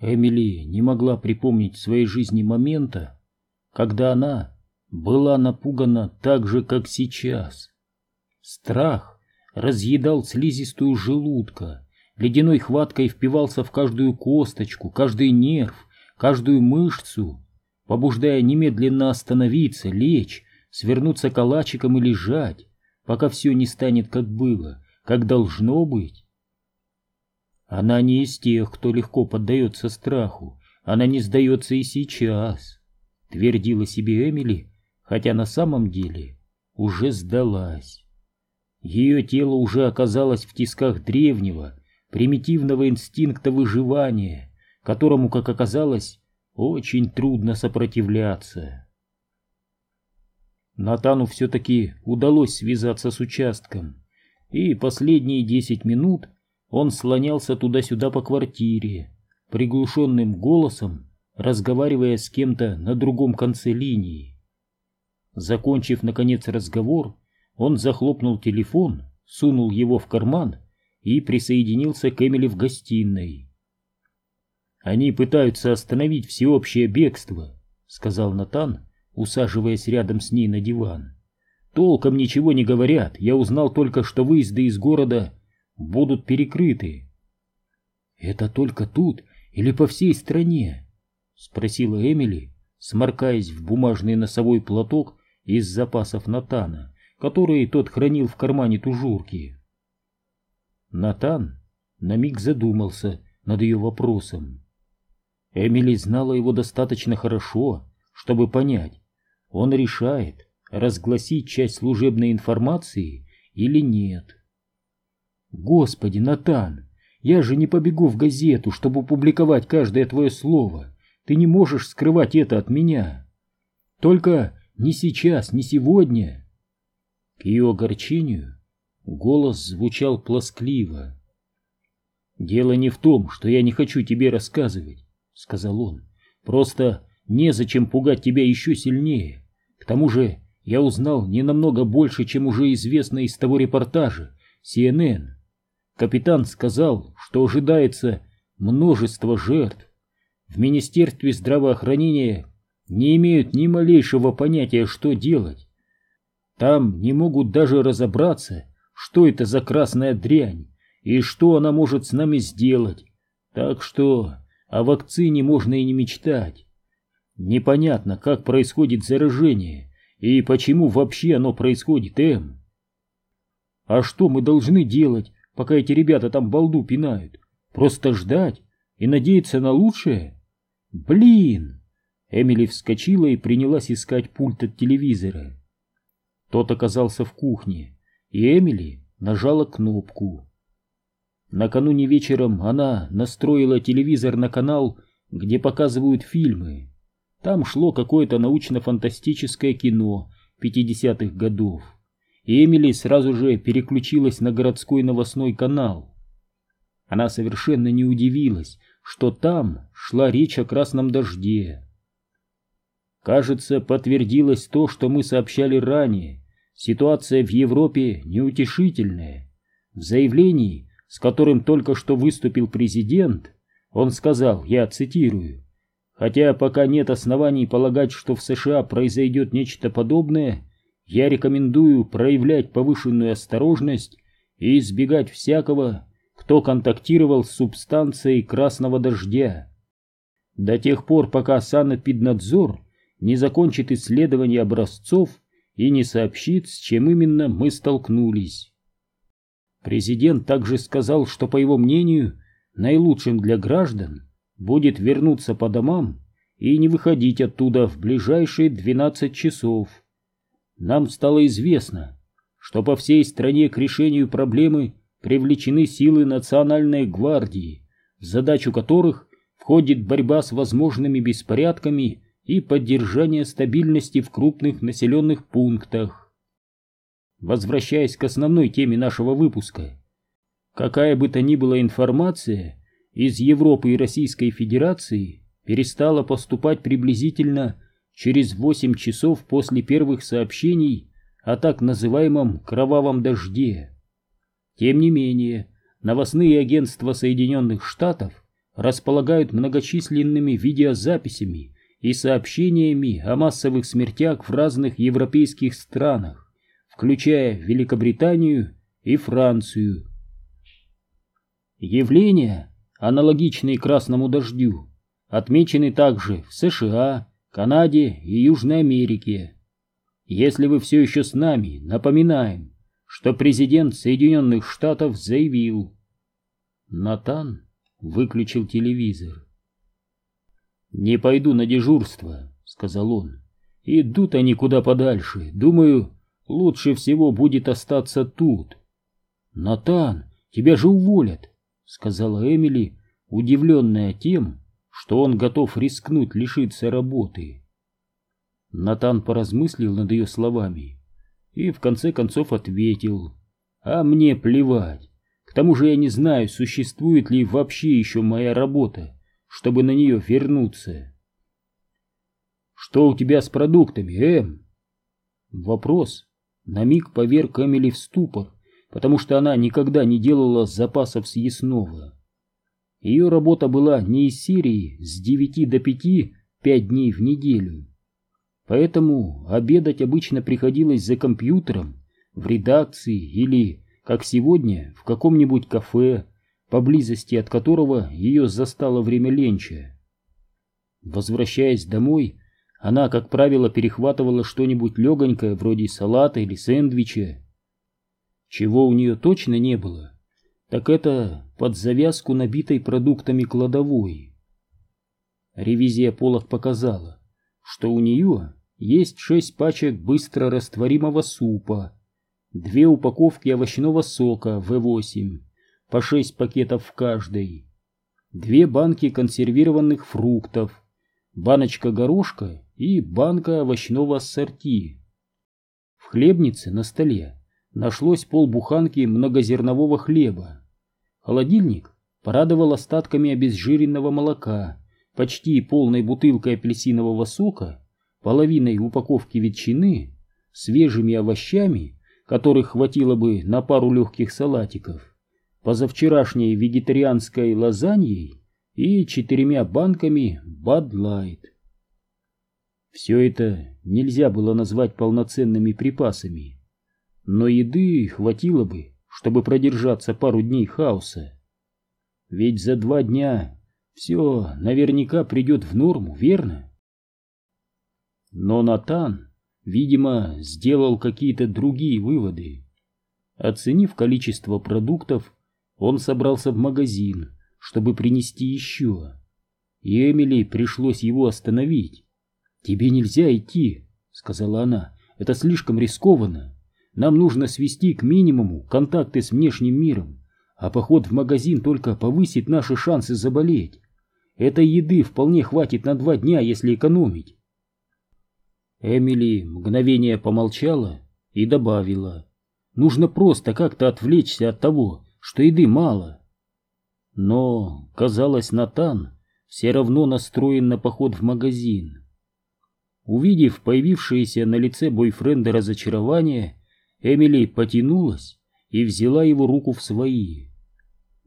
Эмили не могла припомнить в своей жизни момента, когда она была напугана так же, как сейчас. Страх разъедал слизистую желудка, ледяной хваткой впивался в каждую косточку, каждый нерв, каждую мышцу, побуждая немедленно остановиться, лечь, свернуться калачиком и лежать, пока все не станет как было, как должно быть. Она не из тех, кто легко поддается страху, она не сдается и сейчас, твердила себе Эмили, хотя на самом деле уже сдалась. Ее тело уже оказалось в тисках древнего, примитивного инстинкта выживания, которому, как оказалось, очень трудно сопротивляться. Натану все-таки удалось связаться с участком, и последние десять минут он слонялся туда-сюда по квартире, приглушенным голосом, разговаривая с кем-то на другом конце линии. Закончив, наконец, разговор, он захлопнул телефон, сунул его в карман и присоединился к Эмили в гостиной. «Они пытаются остановить всеобщее бегство», — сказал Натан, усаживаясь рядом с ней на диван. «Толком ничего не говорят. Я узнал только, что выезды из города будут перекрыты». «Это только тут или по всей стране?» — спросила Эмили, сморкаясь в бумажный носовой платок из запасов Натана, которые тот хранил в кармане тужурки. Натан на миг задумался над ее вопросом. Эмили знала его достаточно хорошо, чтобы понять, он решает, разгласить часть служебной информации или нет. Господи, Натан, я же не побегу в газету, чтобы публиковать каждое твое слово. Ты не можешь скрывать это от меня. Только не сейчас, не сегодня. К ее огорчению голос звучал плоскливо. «Дело не в том, что я не хочу тебе рассказывать», — сказал он. «Просто незачем пугать тебя еще сильнее. К тому же я узнал не намного больше, чем уже известно из того репортажа CNN. Капитан сказал, что ожидается множество жертв. В Министерстве здравоохранения не имеют ни малейшего понятия, что делать. Там не могут даже разобраться, что это за красная дрянь и что она может с нами сделать. Так что о вакцине можно и не мечтать. Непонятно, как происходит заражение и почему вообще оно происходит, Эм. А что мы должны делать, пока эти ребята там балду пинают? Просто ждать и надеяться на лучшее? Блин! Эмили вскочила и принялась искать пульт от телевизора. Тот оказался в кухне, и Эмили нажала кнопку. Накануне вечером она настроила телевизор на канал, где показывают фильмы. Там шло какое-то научно-фантастическое кино 50-х годов. Эмили сразу же переключилась на городской новостной канал. Она совершенно не удивилась, что там шла речь о красном дожде. Кажется, подтвердилось то, что мы сообщали ранее. Ситуация в Европе неутешительная. В заявлении, с которым только что выступил президент, он сказал, я цитирую, Хотя пока нет оснований полагать, что в США произойдет нечто подобное, я рекомендую проявлять повышенную осторожность и избегать всякого, кто контактировал с субстанцией красного дождя. До тех пор, пока Санэпиднадзор не закончит исследование образцов и не сообщит, с чем именно мы столкнулись. Президент также сказал, что, по его мнению, наилучшим для граждан будет вернуться по домам и не выходить оттуда в ближайшие 12 часов. Нам стало известно, что по всей стране к решению проблемы привлечены силы Национальной гвардии, в задачу которых входит борьба с возможными беспорядками и поддержание стабильности в крупных населенных пунктах. Возвращаясь к основной теме нашего выпуска, какая бы то ни была информация из Европы и Российской Федерации перестала поступать приблизительно через 8 часов после первых сообщений о так называемом «кровавом дожде». Тем не менее, новостные агентства Соединенных Штатов располагают многочисленными видеозаписями и сообщениями о массовых смертях в разных европейских странах, включая Великобританию и Францию. Явления, аналогичные красному дождю, отмечены также в США, Канаде и Южной Америке. Если вы все еще с нами, напоминаем, что президент Соединенных Штатов заявил. Натан выключил телевизор. «Не пойду на дежурство», — сказал он. «Идут они куда подальше. Думаю, лучше всего будет остаться тут». «Натан, тебя же уволят», — сказала Эмили, удивленная тем, что он готов рискнуть лишиться работы. Натан поразмыслил над ее словами и в конце концов ответил, «А мне плевать. К тому же я не знаю, существует ли вообще еще моя работа, чтобы на нее вернуться». «Что у тебя с продуктами, Эм?» Вопрос на миг поверг Эмили в ступор, потому что она никогда не делала запасов съестного. Ее работа была не из серии с девяти до пяти пять дней в неделю. Поэтому обедать обычно приходилось за компьютером, в редакции или, как сегодня, в каком-нибудь кафе, поблизости от которого ее застало время ленча. Возвращаясь домой, она, как правило, перехватывала что-нибудь легонькое, вроде салата или сэндвича. Чего у нее точно не было, так это под завязку набитой продуктами кладовой. Ревизия полок показала, что у нее есть шесть пачек быстро растворимого супа, две упаковки овощного сока В8, по шесть пакетов в каждой, две банки консервированных фруктов, баночка горошка и банка овощного ассорти. В хлебнице на столе нашлось полбуханки многозернового хлеба. Холодильник порадовал остатками обезжиренного молока, почти полной бутылкой апельсинового сока половиной упаковки ветчины, свежими овощами, которых хватило бы на пару легких салатиков, позавчерашней вегетарианской лазаньей и четырьмя банками Bud Light. Все это нельзя было назвать полноценными припасами, но еды хватило бы, чтобы продержаться пару дней хаоса. Ведь за два дня все наверняка придет в норму, верно? Но Натан, видимо, сделал какие-то другие выводы. Оценив количество продуктов, он собрался в магазин, чтобы принести еще. И Эмили пришлось его остановить. «Тебе нельзя идти», — сказала она, — «это слишком рискованно. Нам нужно свести к минимуму контакты с внешним миром, а поход в магазин только повысит наши шансы заболеть. Этой еды вполне хватит на два дня, если экономить. Эмили мгновение помолчала и добавила. Нужно просто как-то отвлечься от того, что еды мало. Но, казалось, Натан все равно настроен на поход в магазин. Увидев появившееся на лице бойфренда разочарование, Эмили потянулась и взяла его руку в свои.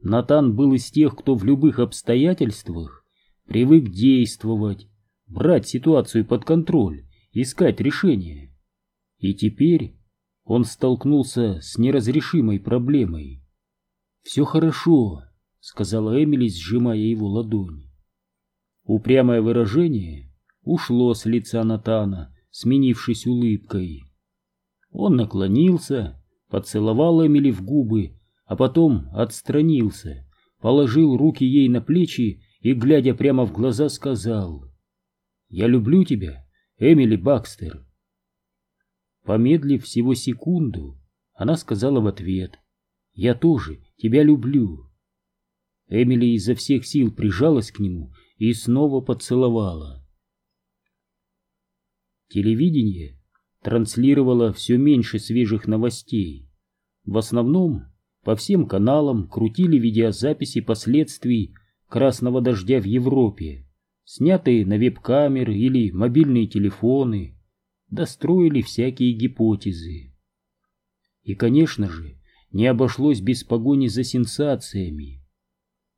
Натан был из тех, кто в любых обстоятельствах привык действовать, брать ситуацию под контроль искать решение. И теперь он столкнулся с неразрешимой проблемой. «Все хорошо», — сказала Эмили, сжимая его ладонь. Упрямое выражение ушло с лица Натана, сменившись улыбкой. Он наклонился, поцеловал Эмили в губы, а потом отстранился, положил руки ей на плечи и, глядя прямо в глаза, сказал «Я люблю тебя Эмили Бакстер. Помедлив всего секунду, она сказала в ответ, «Я тоже тебя люблю». Эмили изо всех сил прижалась к нему и снова поцеловала. Телевидение транслировало все меньше свежих новостей. В основном по всем каналам крутили видеозаписи последствий красного дождя в Европе снятые на веб-камеры или мобильные телефоны, достроили всякие гипотезы. И, конечно же, не обошлось без погони за сенсациями.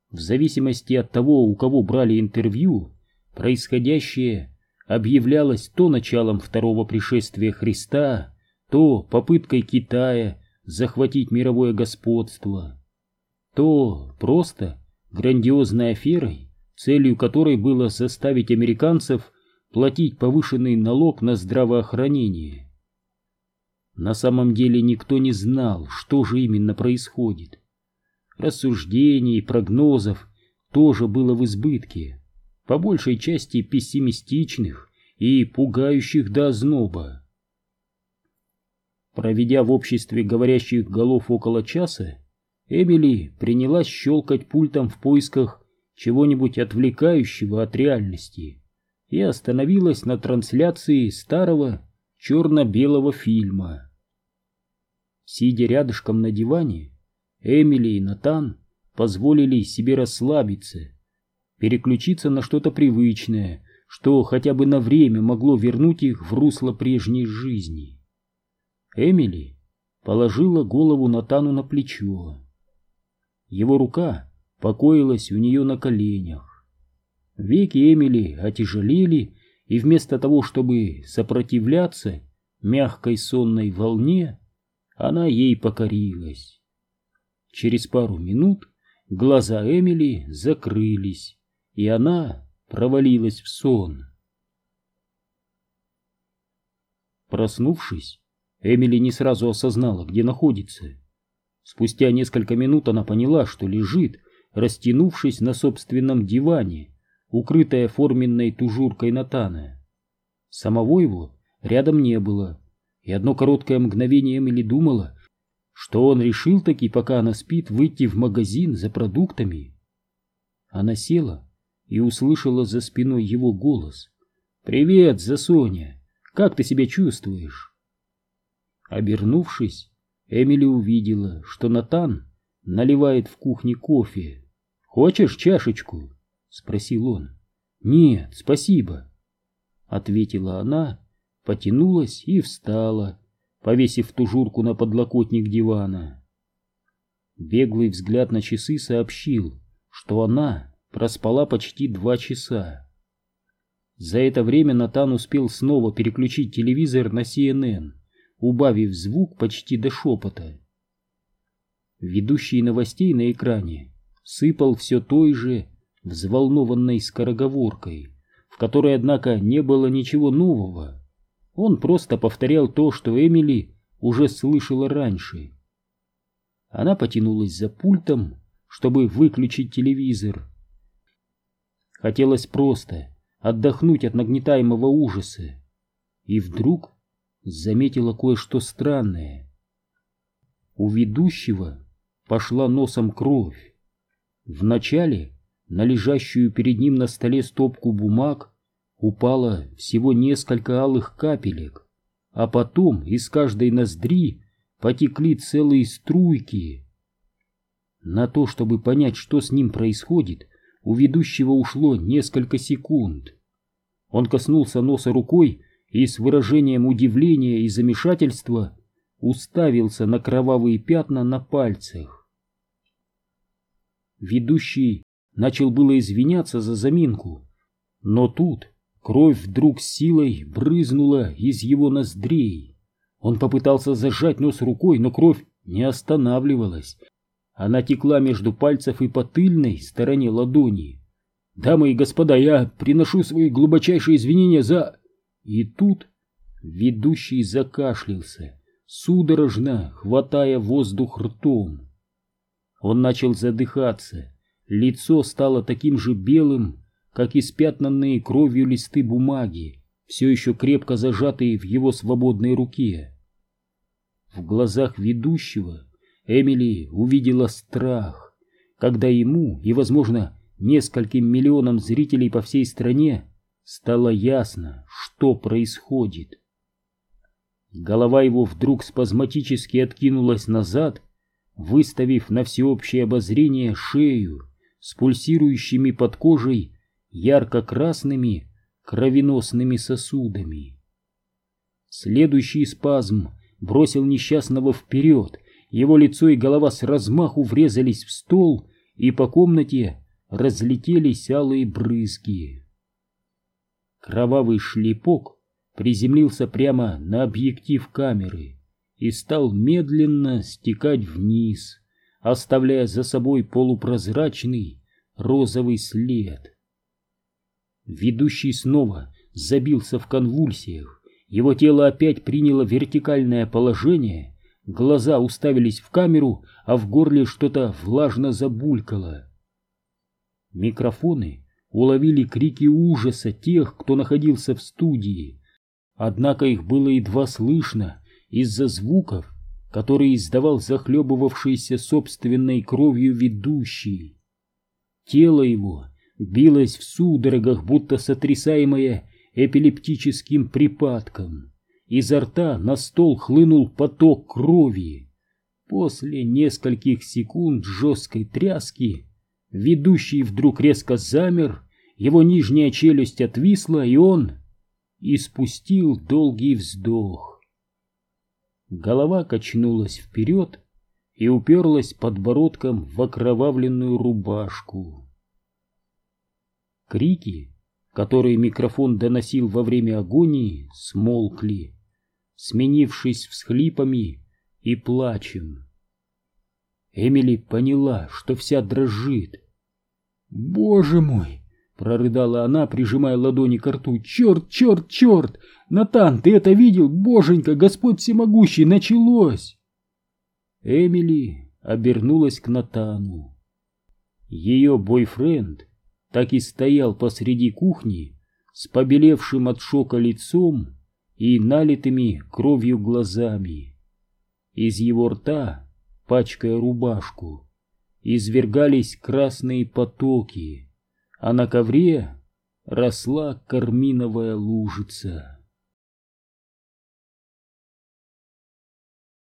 В зависимости от того, у кого брали интервью, происходящее объявлялось то началом второго пришествия Христа, то попыткой Китая захватить мировое господство, то просто грандиозной аферой, целью которой было заставить американцев платить повышенный налог на здравоохранение. На самом деле никто не знал, что же именно происходит. Рассуждений и прогнозов тоже было в избытке, по большей части пессимистичных и пугающих до озноба. Проведя в обществе говорящих голов около часа, Эмили принялась щелкать пультом в поисках чего-нибудь отвлекающего от реальности и остановилась на трансляции старого черно-белого фильма. Сидя рядышком на диване, Эмили и Натан позволили себе расслабиться, переключиться на что-то привычное, что хотя бы на время могло вернуть их в русло прежней жизни. Эмили положила голову Натану на плечо. Его рука покоилась у нее на коленях. Веки Эмили отяжелели, и вместо того, чтобы сопротивляться мягкой сонной волне, она ей покорилась. Через пару минут глаза Эмили закрылись, и она провалилась в сон. Проснувшись, Эмили не сразу осознала, где находится. Спустя несколько минут она поняла, что лежит, растянувшись на собственном диване, укрытая форменной тужуркой Натана. Самого его рядом не было, и одно короткое мгновение Эмили думала, что он решил таки, пока она спит, выйти в магазин за продуктами. Она села и услышала за спиной его голос. «Привет, Засоня! Как ты себя чувствуешь?» Обернувшись, Эмили увидела, что Натан наливает в кухне кофе. «Хочешь чашечку?» — спросил он. «Нет, спасибо», — ответила она, потянулась и встала, повесив тужурку на подлокотник дивана. Беглый взгляд на часы сообщил, что она проспала почти два часа. За это время Натан успел снова переключить телевизор на CNN убавив звук почти до шепота. Ведущий новостей на экране сыпал все той же взволнованной скороговоркой, в которой, однако, не было ничего нового. Он просто повторял то, что Эмили уже слышала раньше. Она потянулась за пультом, чтобы выключить телевизор. Хотелось просто отдохнуть от нагнетаемого ужаса. И вдруг заметила кое-что странное. У ведущего пошла носом кровь. Вначале на лежащую перед ним на столе стопку бумаг упало всего несколько алых капелек, а потом из каждой ноздри потекли целые струйки. На то, чтобы понять, что с ним происходит, у ведущего ушло несколько секунд. Он коснулся носа рукой и с выражением удивления и замешательства уставился на кровавые пятна на пальцах. Ведущий начал было извиняться за заминку, но тут кровь вдруг силой брызнула из его ноздрей. Он попытался зажать нос рукой, но кровь не останавливалась. Она текла между пальцев и по тыльной стороне ладони. «Дамы и господа, я приношу свои глубочайшие извинения за...» И тут ведущий закашлялся, судорожно хватая воздух ртом. Он начал задыхаться, лицо стало таким же белым, как испятнанные кровью листы бумаги, все еще крепко зажатые в его свободной руке. В глазах ведущего Эмили увидела страх, когда ему и, возможно, нескольким миллионам зрителей по всей стране стало ясно, что происходит. Голова его вдруг спазматически откинулась назад, выставив на всеобщее обозрение шею с пульсирующими под кожей ярко-красными кровеносными сосудами. Следующий спазм бросил несчастного вперед, его лицо и голова с размаху врезались в стол и по комнате разлетелись алые брызги. Кровавый шлепок приземлился прямо на объектив камеры и стал медленно стекать вниз, оставляя за собой полупрозрачный розовый след. Ведущий снова забился в конвульсиях, его тело опять приняло вертикальное положение, глаза уставились в камеру, а в горле что-то влажно забулькало. Микрофоны уловили крики ужаса тех, кто находился в студии, однако их было едва слышно из-за звуков, которые издавал захлебывавшийся собственной кровью ведущий. Тело его билось в судорогах, будто сотрясаемое эпилептическим припадком. Изо рта на стол хлынул поток крови. После нескольких секунд жесткой тряски ведущий вдруг резко замер, его нижняя челюсть отвисла, и он испустил долгий вздох. Голова качнулась вперед и уперлась подбородком в окровавленную рубашку. Крики, которые микрофон доносил во время агонии, смолкли, сменившись всхлипами и плачем. Эмили поняла, что вся дрожит. «Боже мой!» — прорыдала она, прижимая ладони к рту. «Черт, черт, черт! Натан, ты это видел? Боженька, Господь всемогущий, началось!» Эмили обернулась к Натану. Ее бойфренд так и стоял посреди кухни с побелевшим от шока лицом и налитыми кровью глазами. Из его рта, пачкая рубашку, извергались красные потоки, а на ковре росла карминовая лужица.